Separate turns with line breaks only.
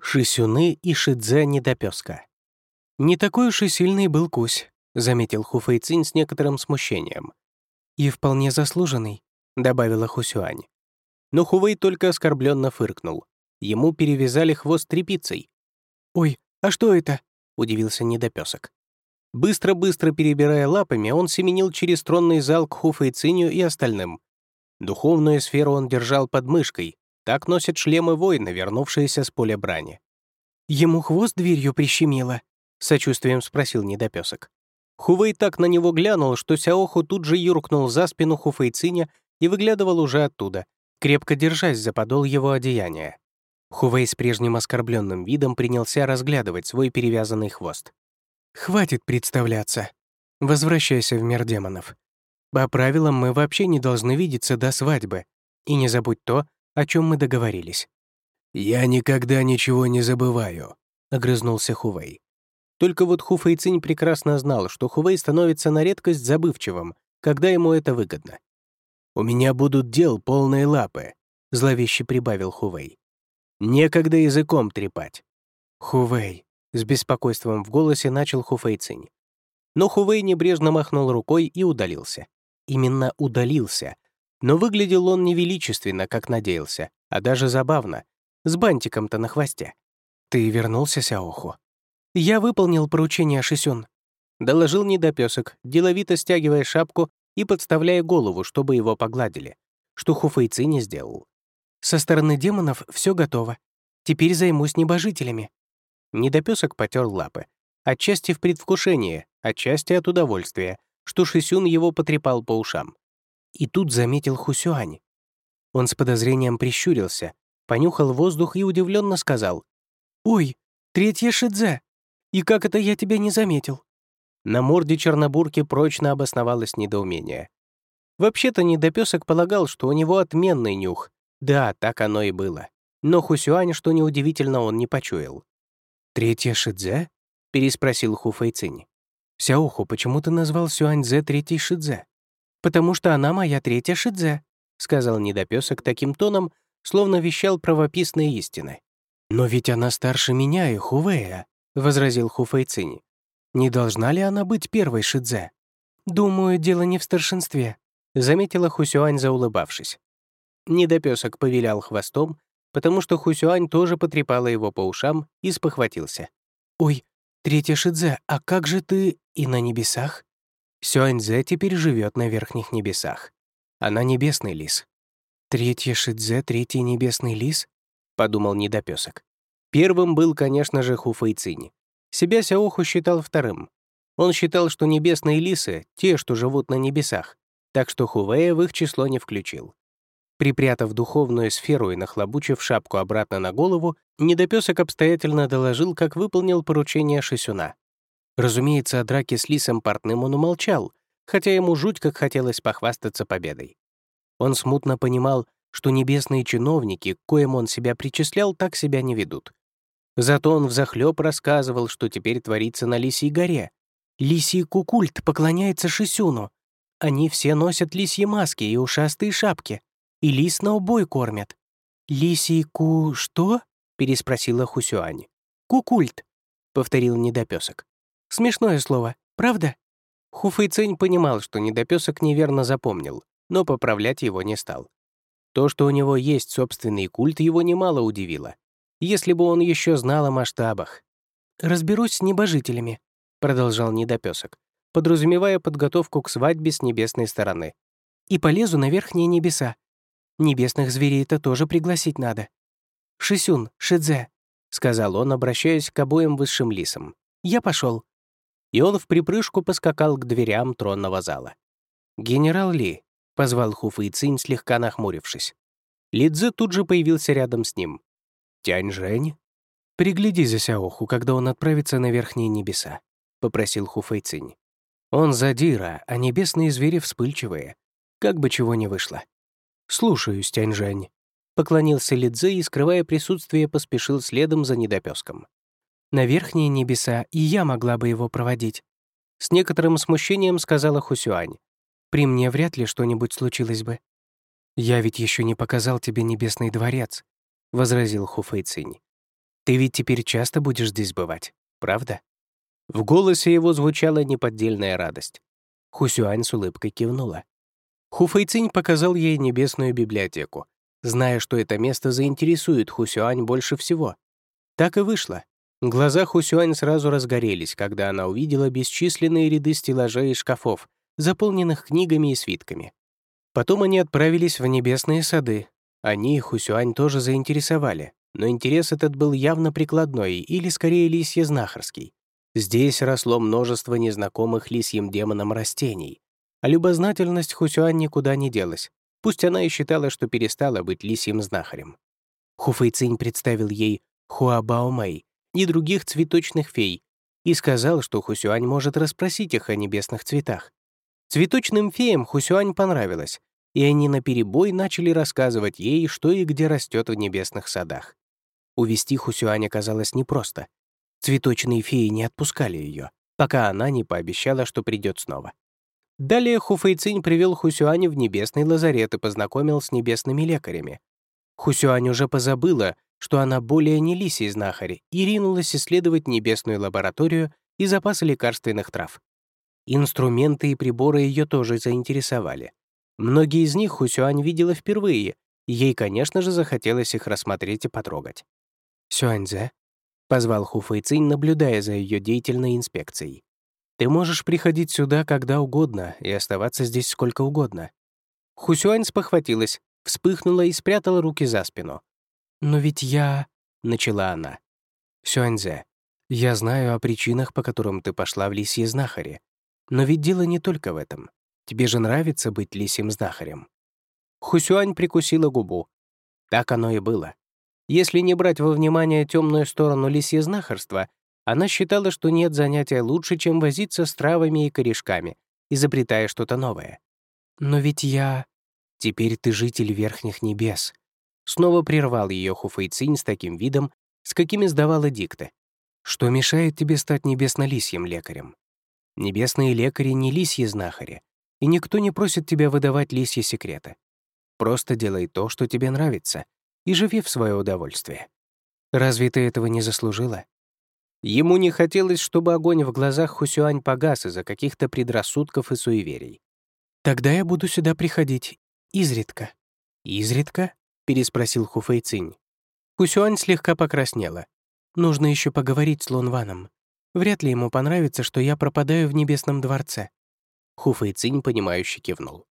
Шисюны и Шидзе недопёска. «Не такой уж и сильный был Кусь», — заметил Хуфэйцин с некоторым смущением. «И вполне заслуженный», — добавила Хусюань. Но Хувей только оскорбленно фыркнул. Ему перевязали хвост тряпицей. «Ой, а что это?» — удивился недопёсок. Быстро-быстро перебирая лапами, он семенил через тронный зал к Хуфэйциню и остальным. Духовную сферу он держал под мышкой. Так носят шлемы воины, вернувшиеся с поля брани. «Ему хвост дверью прищемило?» — сочувствием спросил недопёсок. Хувей так на него глянул, что Сяоху тут же юркнул за спину Хуфэйциня и выглядывал уже оттуда, крепко держась за подол его одеяния. Хувей с прежним оскорбленным видом принялся разглядывать свой перевязанный хвост. «Хватит представляться. Возвращайся в мир демонов. По правилам мы вообще не должны видеться до свадьбы. И не забудь то, о чем мы договорились».
«Я никогда ничего не забываю», — огрызнулся Хувей.
Только вот Хуфэй Цинь прекрасно знал, что Хувей становится на редкость забывчивым, когда ему это выгодно.
«У меня будут дел полные лапы», — зловеще прибавил Хувей. «Некогда языком трепать».
«Хувей», с беспокойством в голосе начал Хуфэйцинь. Но Хувей небрежно махнул рукой и удалился. Именно удалился. Но выглядел он не величественно, как надеялся, а даже забавно, с бантиком-то на хвосте. «Ты вернулся, Сяоху?» «Я выполнил поручение Шисюн», — доложил недопёсок, деловито стягивая шапку и подставляя голову, чтобы его погладили, что Хуфэйци не сделал. «Со стороны демонов все готово. Теперь займусь небожителями». Недопесок потер лапы. Отчасти в предвкушении, отчасти от удовольствия, что Шисюн его потрепал по ушам. И тут заметил Хусюань. Он с подозрением прищурился, понюхал воздух и удивленно сказал. «Ой, третья Шидзе! И как это я тебя не заметил?» На морде Чернобурки прочно обосновалось недоумение. Вообще-то недопесок полагал, что у него отменный нюх. Да, так оно и было. Но Хусюань, что неудивительно, он не почуял. «Третья Шидзе?» — переспросил Ху Фэйцинь. «Сяоху, почему ты назвал Сюаньзе третьей Шидзе?» «Потому что она моя третья Шидзе», — сказал недопесок таким тоном, словно вещал правописные истины. «Но ведь она старше меня и Хувея», — возразил Ху Фэйцинь. «Не должна ли она быть первой Шидзе?» «Думаю, дело не в старшинстве», — заметила Хусюань, заулыбавшись. Недопесок повилял хвостом, потому что Хусюань тоже потрепала его по ушам и спохватился. «Ой, третья Шидзе, а как же ты и на небесах?» Сюаньзе теперь живет на верхних небесах. Она небесный лис. «Третья Шидзе, третий небесный лис?» — подумал недопесок. Первым был, конечно же, Хуфэйцинь. Себя Сяоху считал вторым. Он считал, что небесные лисы — те, что живут на небесах, так что Хувея в их число не включил. Припрятав духовную сферу и нахлобучив шапку обратно на голову, недопесок обстоятельно доложил, как выполнил поручение Шисюна. Разумеется, о драке с лисом портным он умолчал, хотя ему жуть как хотелось похвастаться победой. Он смутно понимал, что небесные чиновники, к коим он себя причислял, так себя не ведут. Зато он взахлёб рассказывал, что теперь творится на Лисьей горе. Лисий кукульт поклоняется Шисюну. Они все носят лисьи маски и ушастые шапки, и лис на убой кормят». «Лисий ку... что?» — переспросила Хусюань. «Кукульт», — повторил недопесок. «Смешное слово, правда?» Хуфэйцинь понимал, что недопесок неверно запомнил, но поправлять его не стал. То, что у него есть собственный культ, его немало удивило. Если бы он еще знал о масштабах. «Разберусь с небожителями», — продолжал недопесок, подразумевая подготовку к свадьбе с небесной стороны. «И полезу на верхние небеса. Небесных зверей-то тоже пригласить надо. «Шисюн, Шидзе», — сказал он, обращаясь к обоим высшим лисам. «Я пошел. И он в припрыжку поскакал к дверям тронного зала. «Генерал Ли», — позвал Хуфы и Цинь, слегка нахмурившись. Лидзе тут же появился рядом с ним. «Тянь Жень?» «Пригляди за Сяоху, когда он отправится на верхние небеса», — попросил Хуфэйцинь. «Он задира, а небесные звери вспыльчивые. Как бы чего ни вышло». «Слушаюсь, Тяньжань», — поклонился Лидзе и, скрывая присутствие, поспешил следом за недопёском. «На верхние небеса и я могла бы его проводить», — с некоторым смущением сказала Хусюань. «При мне вряд ли что-нибудь случилось бы». «Я ведь еще не показал тебе небесный дворец», — возразил Хуфэйцинь. Ты ведь теперь часто будешь здесь бывать, правда?» В голосе его звучала неподдельная радость. Хусюань с улыбкой кивнула. Хуфэйцинь показал ей небесную библиотеку, зная, что это место заинтересует Хусюань больше всего. Так и вышло. Глаза Хусюань сразу разгорелись, когда она увидела бесчисленные ряды стеллажей и шкафов, заполненных книгами и свитками. Потом они отправились в небесные сады. Они Хусюань тоже заинтересовали, но интерес этот был явно прикладной или, скорее, лисье-знахарский. Здесь росло множество незнакомых лисьим демонам растений, а любознательность Хусюань никуда не делась, пусть она и считала, что перестала быть лисьим знахарем. Хуфэйцинь представил ей Хуабаомэй и других цветочных фей и сказал, что Хусюань может расспросить их о небесных цветах. Цветочным феям Хусюань понравилось, и они наперебой начали рассказывать ей, что и где растет в небесных садах. Увести Хусюань оказалось непросто. Цветочные феи не отпускали ее, пока она не пообещала, что придет снова. Далее Хуфэйцинь привел Хусюань в небесный лазарет и познакомил с небесными лекарями. Хусюань уже позабыла, что она более не лисий знахарь, и ринулась исследовать небесную лабораторию и запасы лекарственных трав. Инструменты и приборы ее тоже заинтересовали. Многие из них Хусюань видела впервые, и ей, конечно же, захотелось их рассмотреть и потрогать. «Сюаньзе», — позвал Ху Фэйцинь, наблюдая за ее деятельной инспекцией. «Ты можешь приходить сюда когда угодно и оставаться здесь сколько угодно». Хусюань спохватилась, вспыхнула и спрятала руки за спину. «Но ведь я...» — начала она. «Сюаньзе, я знаю о причинах, по которым ты пошла в лисье знахари. Но ведь дело не только в этом. Тебе же нравится быть лисьим знахарем». Хусюань прикусила губу. Так оно и было. Если не брать во внимание темную сторону лисье знахарства, она считала, что нет занятия лучше, чем возиться с травами и корешками, изобретая что-то новое. «Но ведь я...» «Теперь ты житель верхних небес». Снова прервал ее Хуфэйцинь с таким видом, с какими сдавала дикты. «Что мешает тебе стать небесно-лисьим лекарем? Небесные лекари не лисьи знахари, и никто не просит тебя выдавать лисьи секреты. Просто делай то, что тебе нравится, и живи в свое удовольствие. Разве ты этого не заслужила? Ему не хотелось, чтобы огонь в глазах Хусюань погас из-за каких-то предрассудков и суеверий. «Тогда я буду сюда приходить. Изредка». «Изредка?» — переспросил Хуфэйцинь. Хусюань слегка покраснела. «Нужно еще поговорить с Лунваном. Вряд ли ему понравится, что я пропадаю в Небесном дворце». Хуфэйцинь, понимающе кивнул.